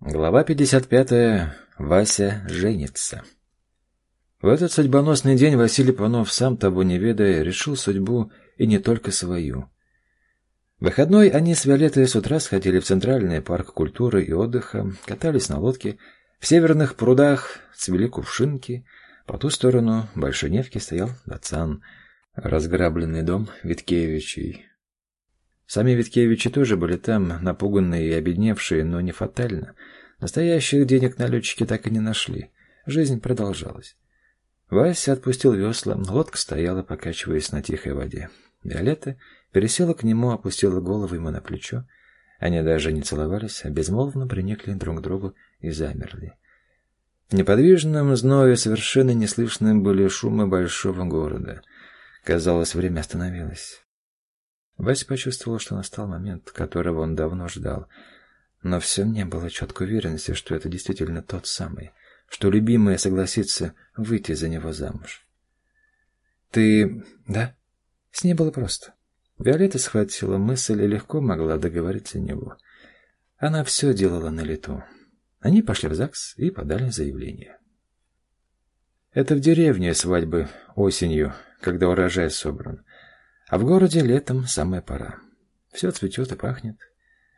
Глава 55. Вася женится. В этот судьбоносный день Василий Панов, сам того не ведая, решил судьбу и не только свою. В выходной они с Виолеттой с утра сходили в Центральный парк культуры и отдыха, катались на лодке, в северных прудах цвели кувшинки, по ту сторону Большой Невки стоял Дацан, разграбленный дом Виткевичей. Сами Виткевичи тоже были там, напуганные и обедневшие, но не фатально. Настоящих денег налетчики так и не нашли. Жизнь продолжалась. Вася отпустил весла, лодка стояла, покачиваясь на тихой воде. Виолетта пересела к нему, опустила голову ему на плечо. Они даже не целовались, а безмолвно приникли друг к другу и замерли. В неподвижном зное совершенно неслышным были шумы большого города. Казалось, время остановилось. Вася почувствовал, что настал момент, которого он давно ждал. Но все не было четкой уверенности, что это действительно тот самый, что любимая согласится выйти за него замуж. «Ты... да?» С ней было просто. Виолетта схватила мысль и легко могла договориться него. Она все делала на лету. Они пошли в ЗАГС и подали заявление. Это в деревне свадьбы осенью, когда урожай собран. А в городе летом самая пора. Все цветет и пахнет.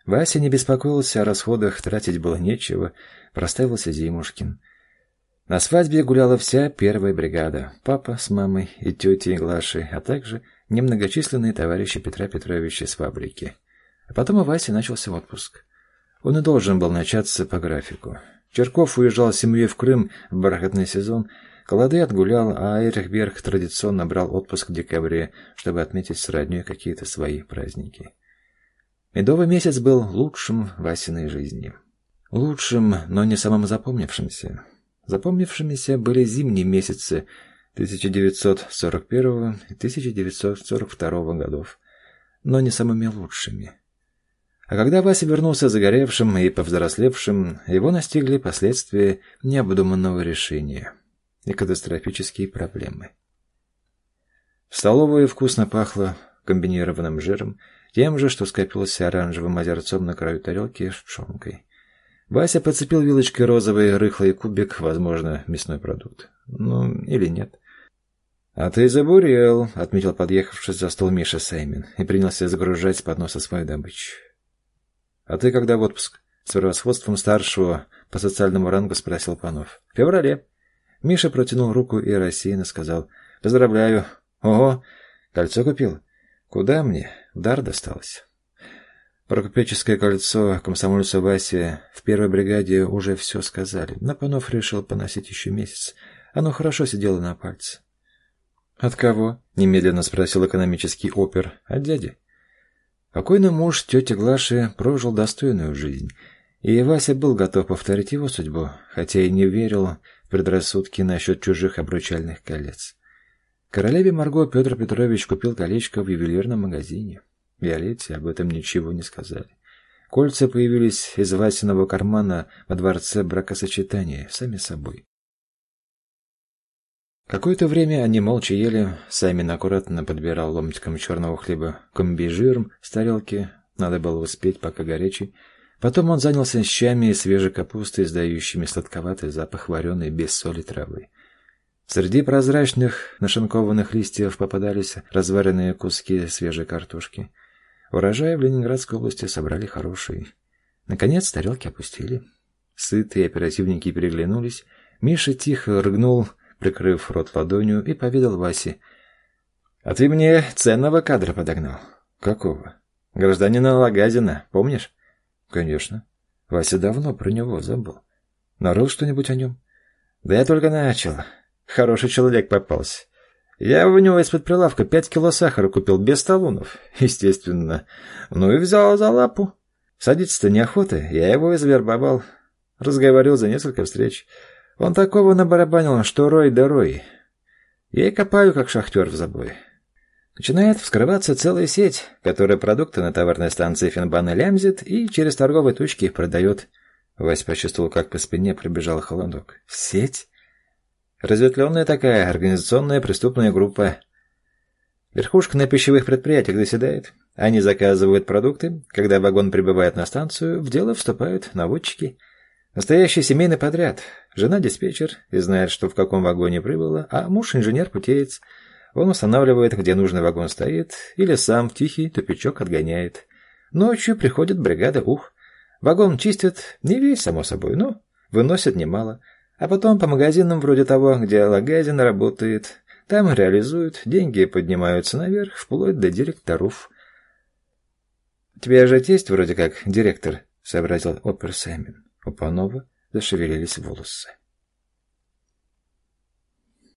Вася не беспокоился о расходах, тратить было нечего, проставился Зимушкин. На свадьбе гуляла вся первая бригада, папа с мамой и тетей Глашей, а также немногочисленные товарищи Петра Петровича с фабрики. А потом у Васи начался отпуск. Он и должен был начаться по графику. Черков уезжал с семьей в Крым в бархатный сезон, Колоды отгулял, а Эрихберг традиционно брал отпуск в декабре, чтобы отметить с родней какие-то свои праздники. Медовый месяц был лучшим в Васиной жизни. Лучшим, но не самым запомнившимся. Запомнившимися были зимние месяцы 1941 и 1942 годов, но не самыми лучшими. А когда Вася вернулся загоревшим и повзрослевшим, его настигли последствия необдуманного решения – и катастрофические проблемы. В столовой вкусно пахло комбинированным жиром, тем же, что скопился оранжевым озерцом на краю тарелки с пшенкой. Вася подцепил вилочкой розовый рыхлый кубик, возможно, мясной продукт. Ну, или нет. «А ты забурел», — отметил подъехавший за стол Миша Саймин и принялся загружать с подноса свою добычу. «А ты когда в отпуск?» — с превосходством старшего по социальному рангу спросил Панов. «В феврале». Миша протянул руку и рассеянно сказал «Поздравляю». «Ого, кольцо купил?» «Куда мне? дар досталось». Про кольцо комсомольца Васе в первой бригаде уже все сказали, но Панов решил поносить еще месяц. Оно хорошо сидело на пальце. «От кого?» — немедленно спросил экономический опер. «От дяди». Покойный муж тети Глаши прожил достойную жизнь, и Вася был готов повторить его судьбу, хотя и не верил предрассудки насчет чужих обручальных колец. Королеве Марго Петр Петрович купил колечко в ювелирном магазине. Виолетте об этом ничего не сказали. Кольца появились из Васиного кармана во дворце бракосочетания, сами собой. Какое-то время они молча ели, Саймин аккуратно подбирал ломтиком черного хлеба комбижиром с тарелки, надо было успеть, пока горячий, Потом он занялся щами и свежей капустой, издающими сладковатый запах вареной без соли травы. Среди прозрачных нашинкованных листьев попадались разваренные куски свежей картошки. Урожай в Ленинградской области собрали хороший. Наконец тарелки опустили. Сытые оперативники переглянулись. Миша тихо рыгнул, прикрыв рот ладонью, и поведал Васе. «А ты мне ценного кадра подогнал». «Какого?» «Гражданина Лагазина, помнишь?» Конечно. Вася давно про него забыл. Нарыл что-нибудь о нем? Да я только начал. Хороший человек попался. Я у него из-под прилавка пять кило сахара купил без талонов, естественно. Ну и взял за лапу. Садиться-то неохота, я его извербовал. Разговорил за несколько встреч. Он такого набарабанил, что рой да рой. Я и копаю, как шахтер в забое. Начинает вскрываться целая сеть, которая продукты на товарной станции Финбана лямзит и через торговые точки их продает. Вась почувствовал, как по спине пробежал холодок. Сеть? Разветвленная такая организационная преступная группа. Верхушка на пищевых предприятиях заседает. Они заказывают продукты. Когда вагон прибывает на станцию, в дело вступают наводчики. Настоящий семейный подряд. Жена диспетчер и знает, что в каком вагоне прибыла, а муж инженер-путеец. Он устанавливает, где нужный вагон стоит, или сам в тихий тупичок отгоняет. Ночью приходит бригада ух. Вагон чистят, не весь, само собой, но выносят немало. А потом по магазинам вроде того, где Лагазин работает, там реализуют, деньги поднимаются наверх, вплоть до директоров. «У тебя же тесть вроде как директор», — сообразил опер Сэмин. У Панова зашевелились волосы.